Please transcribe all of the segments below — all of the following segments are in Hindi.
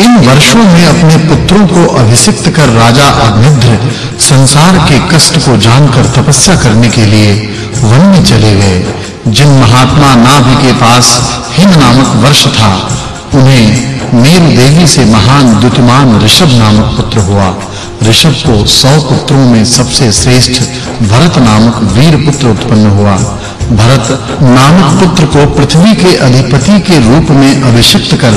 इन वर्षों में अपने पुत्रों को अभिषिक्त कर राजा अग्निद्र संसार के कष्ट को जानकर तपस्या करने के लिए वन में चले गए। जिन महात्मा नाभि के पास हिम नामक वर्ष था, उन्हें मेरु देवी से महान दुतिमान ऋषभ नामक पुत्र हुआ। ऋषभ को सौ पुत्रों में सबसे श्रेष्ठ भरत नामक वीर पुत्र उत्पन्न हुआ। भरत नामक पुत्र को पृथ्वी के अधिपति के रूप में अभिषिक्त कर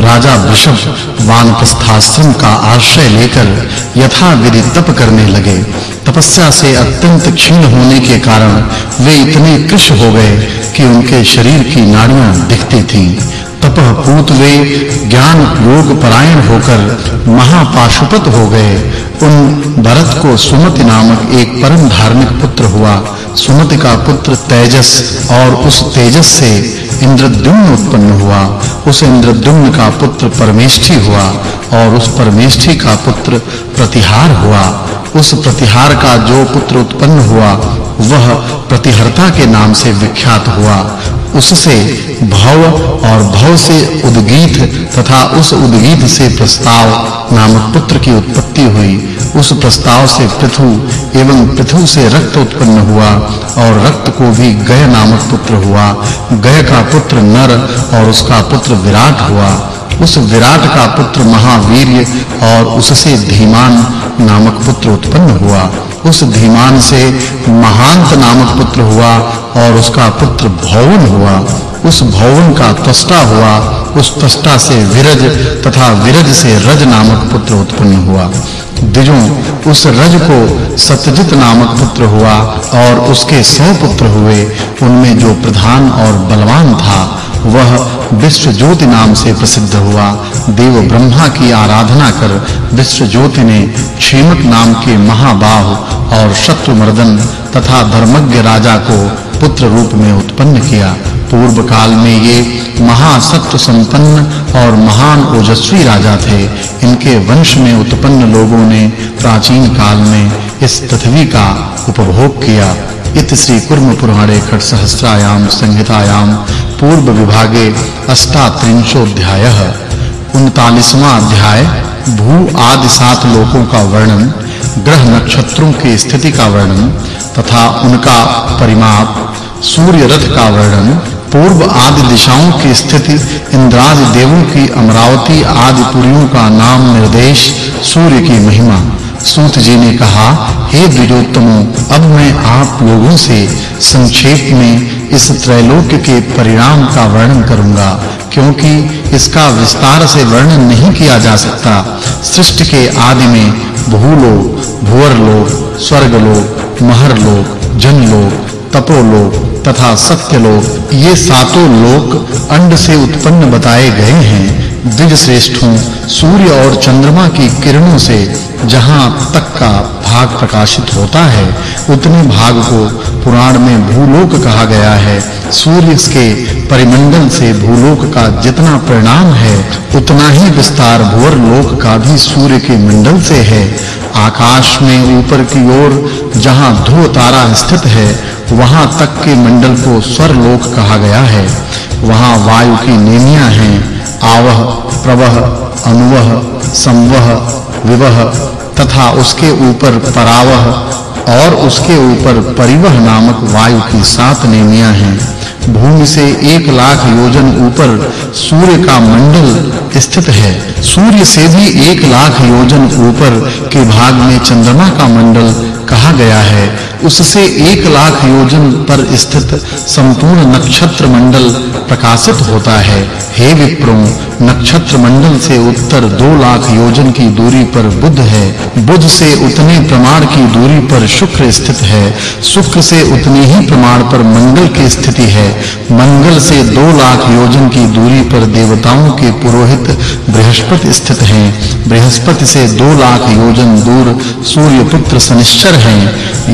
राजा वृषभ वानप्रस्थाश्रम का आश्रय लेकर यथा विधि तप करने लगे। तपस्या से अत्यंत क्षीण होने के कारण वे इतने कृश हो गए कि उनके शरीर की नाड़ियाँ दिखती थीं। तपह पूत वे ज्ञान योग परायण होकर महापाशुपत हो गए। उन भरत को सुमति नामक एक परम धार्मिक पुत्र हुआ। सुमति का पुत्र तेजस और उस तेजस से इंद्रद्युम्न उत्पन्न हुआ। उस इंद्रद्युम्न का पुत्र परमेष्ठी हुआ और उस परमेष्ठी का पुत्र प्रतिहार हुआ। उस प्रतिहार का जो पुत्र उत्पन्न हुआ, वह प्रतिहरता के नाम से विख्यात हुआ। उससे भव और भव से उद्गीत तथा उस उद्गीत से प्रस्ताव नामक पुत्र की उत्पत्ति हुई। उस प्रस्ताव से पृथु एवं पृथु से रक्त उत्पन्न हुआ और रक्त को भी गय नामक पुत्र हुआ। गय का पुत्र नर और उसका पुत्र विराट हुआ। उस विराट का पुत्र महावीर्य और उससे धीमान नामक पुत्र उत्पन्न हुआ। उस धीमान से महांत नामक पुत्र हुआ और उसका पुत्र भौवन हुआ। उस भौवन का तष्टा हुआ। उस तष्टा से विरज तथा विरज से रज नामक पुत्र उत्पन्न हुआ। द्विजों, उस रज को सत्यजित नामक पुत्र हुआ और उसके सौ पुत्र हुए। उनमें जो प्रधान और बलवान था वह विश्व ज्योति नाम से प्रसिद्ध हुआ। देव ब्रह्मा की आराधना कर विश्व ज्योति ने क्षेमक नाम के महाबाहु और शत्रुमर्दन तथा धर्मज्ञ राजा को पुत्र रूप में उत्पन्न किया। पूर्व काल में ये महासत्व संपन्न और महान ओजस्वी राजा थे। इनके वंश में उत्पन्न लोगों ने प्राचीन काल में इस पृथ्वी का उपभोग किया। इत श्री कुर्म पुराणे खट सहस्त्रायाम संहितायाम पूर्व विभागे अष्टात्रिंशोध्यायः 39वां अध्याय भू आदि सात लोकों का वर्णन, ग्रह नक्षत्रों की स्थिति का वर्णन, तथा उनका परिमाप सूर्य रथ का वर्णन, पूर्व आदि दिशाओं की स्थिति, इंद्रादि देवों की अमरावती आदि पुरियों का नाम निर्देश, सूर्य की महिमा। सूत जी ने कहा, हे द्विजोत्तमों अब मैं आप लोगों से संक्षेप में इस त्रैलोक्य के परिणाम का वर्णन करूँगा, क्योंकि इसका विस्तार से वर्णन नहीं किया जा सकता। सृष्टि के आदि में भूलोक भुवरलोक स्वर्गलोक, महरलोक, जनलोक, तपोलोक तथा सत्यलोक, ये सातों लोक अंड से उत्पन्न बताए गए हैं। द्विज श्रेष्ठों सूर्य और चंद्रमा की किरणों से जहाँ तक का भाग प्रकाशित होता है, उतने भाग को पुराण में भूलोक कहा गया है। सूर्य के परिमंडल से भूलोक का जितना परिणाम है, उतना ही विस्तार भुवर लोक का भी सूर्य के मंडल से है। आकाश में ऊपर की ओर जहाँ ध्रुव तारा स्थित है, वहाँ तक के मंडल को स्वरलोक कहा गया है। वहाँ वायु की नेमियाँ हैं आवह, प्रवह, अनुवह, संवह, विवह, तथा उसके ऊपर परावह और उसके ऊपर परिवह नामक वायु की सात नेमियाँ हैं। भूमि से एक लाख योजन ऊपर सूर्य का मंडल स्थित है। सूर्य से भी एक लाख योजन ऊपर के भाग में चंद्रमा का मंडल कहा गया है। उससे एक लाख योजन पर स्थित संपूर्ण नक्षत्र मंडल प्रकाशित होता है। हे विप्रो नक्षत्र मंडल से उत्तर दो लाख योजन की दूरी पर बुध है। बुध से उतने प्रमाण की दूरी पर शुक्र स्थित है। शुक्र से उतनी ही प्रमाण पर मंगल की स्थिति है। मंगल से दो लाख योजन की दूरी पर देवताओं के पुरोहित बृहस्पति स्थित हैं। बृहस्पति से दो लाख योजन दूर सूर्य पुत्र शनिश्चर हैं।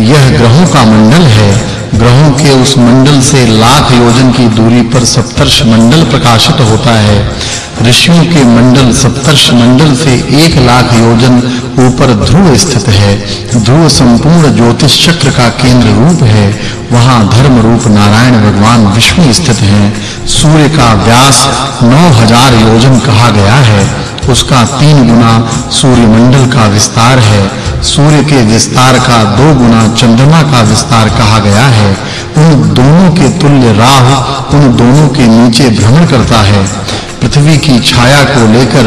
यह ग्रहों का मंडल है। ग्रहों के उस मंडल से लाख योजन की दूरी पर सप्तर्ष मंडल प्रकाशित होता है। ऋषियों के मंडल सप्तर्ष मंडल से एक लाख योजन ऊपर ध्रुव स्थित है। ध्रुव संपूर्ण ज्योतिष चक्र का केंद्र रूप है। वहाँ धर्म रूप नारायण भगवान विष्णु स्थित हैं। सूर्य का व्यास 9000 योजन कहा गया है। उसका तीन गुना सूर्य मंडल का विस्तार है। सूर्य के विस्तार का, दो गुना चंद्रमा का विस्तार कहा गया है। उन दोनों के तुल्य राहु, उन दोनों के नीचे भ्रमण करता है। पृथ्वी की छाया को लेकर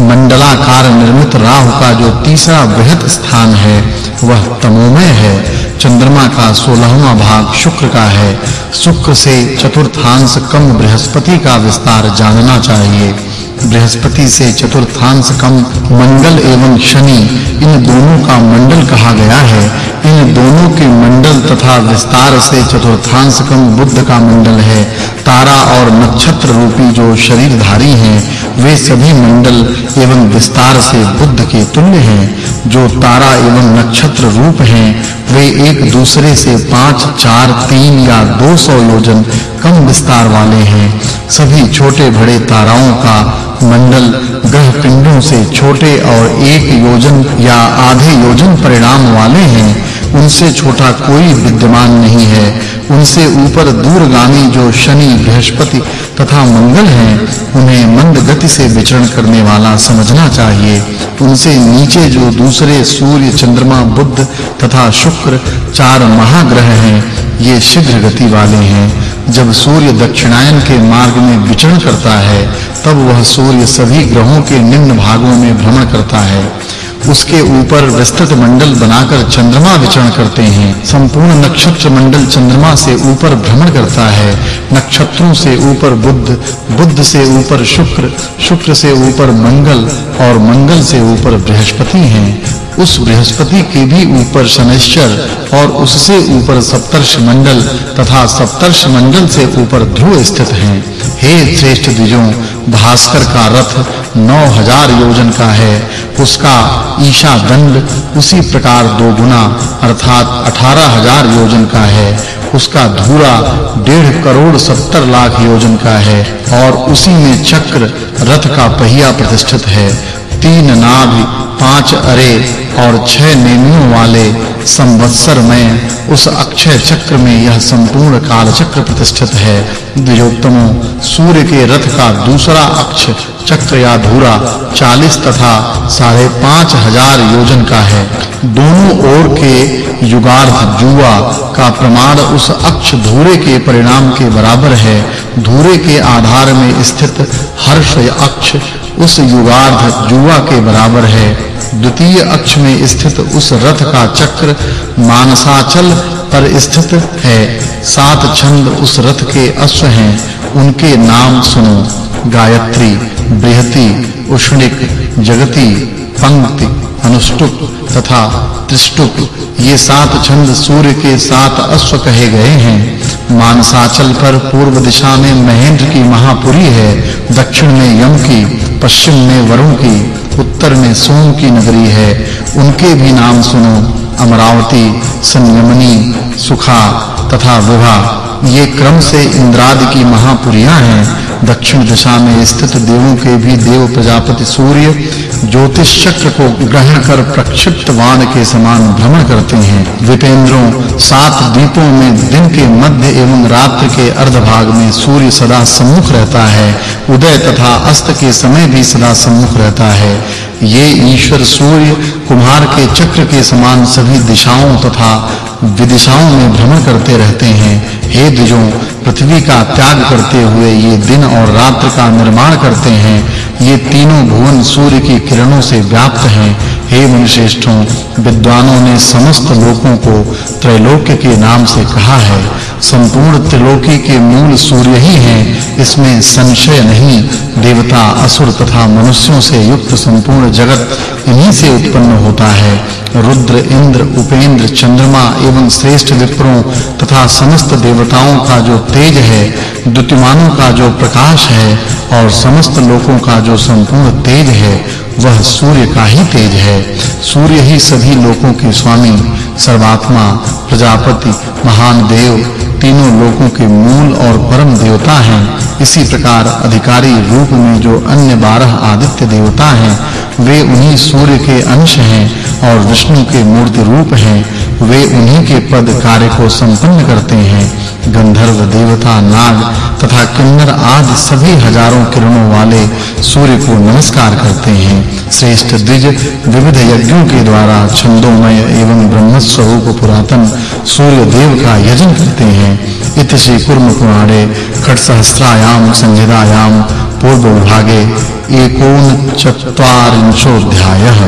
मंडलाकार निर्मित राहु का जो तीसरा बृहत स्थान है, वह तमोमय है। चंद्रमा का 16वां भाग शुक्र का है। शुक्र से चतुर्थांश कम बृहस्पति का विस्तार जानना चाहिए। बृहस्पति से चतुर्थांश कम मंगल एवं शनि, इन दोनों का मंडल कहा गया है। इन दोनों के मंडल तथा विस्तार से चतुर्थांश कम बुद्ध का मंडल है। तारा और नक्षत्र रूपी जो शरीरधारी हैं, वे सभी मंडल एवं विस्तार से बुद्ध के तुल्य हैं। जो तारा एवं नक्षत्र रूप हैं, वे एक दूसरे से पाँच, चार, तीन या दो सौ योजन कम विस्तार वाले हैं। सभी छोटे बड़े ताराओं का मंडल ग्रह पिंडों से छोटे और एक योजन या आधे योजन परिणाम वाले हैं। उनसे छोटा कोई विद्यमान नहीं है। उनसे ऊपर दूरगामी जो शनि, बृहस्पति तथा मंगल हैं, उन्हें मंद गति से विचरण करने वाला समझना चाहिए। उनसे नीचे जो दूसरे सूर्य चंद्रमा, बुध तथा शुक्र चार महाग्रह हैं, ये शीघ्र गति वाले हैं। जब सूर्य दक्षिणायन के मार्ग में विचरण करता है, तब वह सूर्य सभी ग्रहों के निम्न भागों में भ्रमण करता है। उसके ऊपर विस्तृत मंडल बनाकर चंद्रमा विचरण करते हैं। संपूर्ण नक्षत्र मंडल चंद्रमा से ऊपर भ्रमण करता है। नक्षत्रों से ऊपर बुध बुध से ऊपर शुक्र शुक्र से ऊपर मंगल और मंगल से ऊपर बृहस्पति हैं। उस बृहस्पति के भी ऊपर शनिश्चर और उससे ऊपर सप्तर्षि मंडल तथा सप्तर्षि मंडल से ऊपर ध्रुव स्थित हैं। हे श्रेष्ठ द्विजों, भास्कर का रथ 9000 योजन का है। उसका ईशा दंड उसी प्रकार दो गुना, अर्थात 18000 योजन का है। उसका धूरा डेढ़ करोड़ सत्तर लाख योजन का है और उसी में चक्र रथ का पहिया प्रतिष्ठित है। तीन नाभ पाँच अरे और छह नेमियों वाले संवत्सर में उस अक्षय चक्र में यह संपूर्ण काल चक्र प्रतिष्ठित है। द्विजोत्तमो, सूर्य के रथ का दूसरा अक्ष चक्र या धूरा 40 तथा साढ़े पाँच हज़ार योजन का है। दोनों ओर के युगार्ध जुआ का प्रमाण उस अक्ष धूरे के परिणाम के बराबर है। धूरे के आधार में स्थित हर्ष अक्ष उस युगार्ध जुआ के बराबर है। द्वितीय अक्ष में स्थित उस रथ का चक्र मानसाचल पर स्थित है। सात छंद उस रथ के अश्व हैं। उनके नाम सुनो। गायत्री, बृहति, उष्णिक, जगति, पंक्ति, अनुष्टुप तथा त्रिष्टुप। ये सात छंद सूर्य के सात अश्व कहे गए हैं। मानसाचल पर पूर्व दिशा में महेंद्र की महापुरी है। दक्षिण में यम की पश्चिम में वरुण की, उत्तर में सोम की नगरी है। उनके भी नाम सुनो, अमरावती, संयमनी, सुखा तथा विभा ये क्रम से इंद्रादि की महापुरियाँ हैं। दक्षिण दिशा में स्थित देवों के भी देव प्रजापति सूर्य ज्योतिष चक्र को ग्रहण कर प्रक्षिप्त वाण के समान भ्रमण करते हैं। विपेंद्रों सात दीपों में दिन के मध्य एवं रात्रि के अर्ध भाग में सूर्य सदा सम्मुख रहता है। उदय तथा अस्त के समय भी सदा सम्मुख रहता है। ये ईश्वर सूर्य कुम्हार के चक्र के समान सभी दिशाओं तथा विदिशाओं में भ्रमण करते रहते हैं। हे द्विजों, पृथ्वी का त्याग करते हुए ये दिन और रात्र का निर्माण करते हैं, ये तीनों भुवन सूर्य की किरणों से व्याप्त हैं। हे मुनिश्रेष्ठों विद्वानों ने समस्त लोकों को त्रैलोक्य के नाम से कहा है। संपूर्ण त्रिलोकी के मूल सूर्य ही हैं, इसमें संशय नहीं, देवता, असुर तथा मनुष्यों से युक्त संपूर्ण जगत इन्हीं से उत्पन्न होता है। रुद्र, इंद्र, उपेंद्र, चंद्रमा एवं श्रेष्ठ विप्रों तथा समस्त देवताओं का जो तेज है, द्युतिमानों का जो प्रकाश है और समस्त लोकों का जो संपूर्ण तेज है, वह सूर्य का ही तेज है। सूर्य ही सभी लोकों के स्वामी, सर्वात्मा, प्रजापति, महान देव, तीनों लोकों के मूल और परम देवता हैं। इसी प्रकार अधिकारी रूप में जो अन्य बारह आदित्य देवता हैं, वे उन्हीं सूर्य के अंश हैं और विष्णु के मूर्ति रूप हैं। वे उन्हीं के पद कार्य को संपन्न करते हैं। गंधर्व देवता नाग तथा किन्नर आदि सभी हज़ारों किरणों वाले सूर्य को नमस्कार करते हैं। श्रेष्ठ द्विज विविध यज्ञों के द्वारा छंदोमय एवं ब्रह्मस्वरूप पुरातन सूर्य देव का यजन करते हैं। इति कुर्म पुराणे खट सहस्त्रायाम संहितायाम पूर्व विभागे एकोन चत्वारिंशोऽध्यायः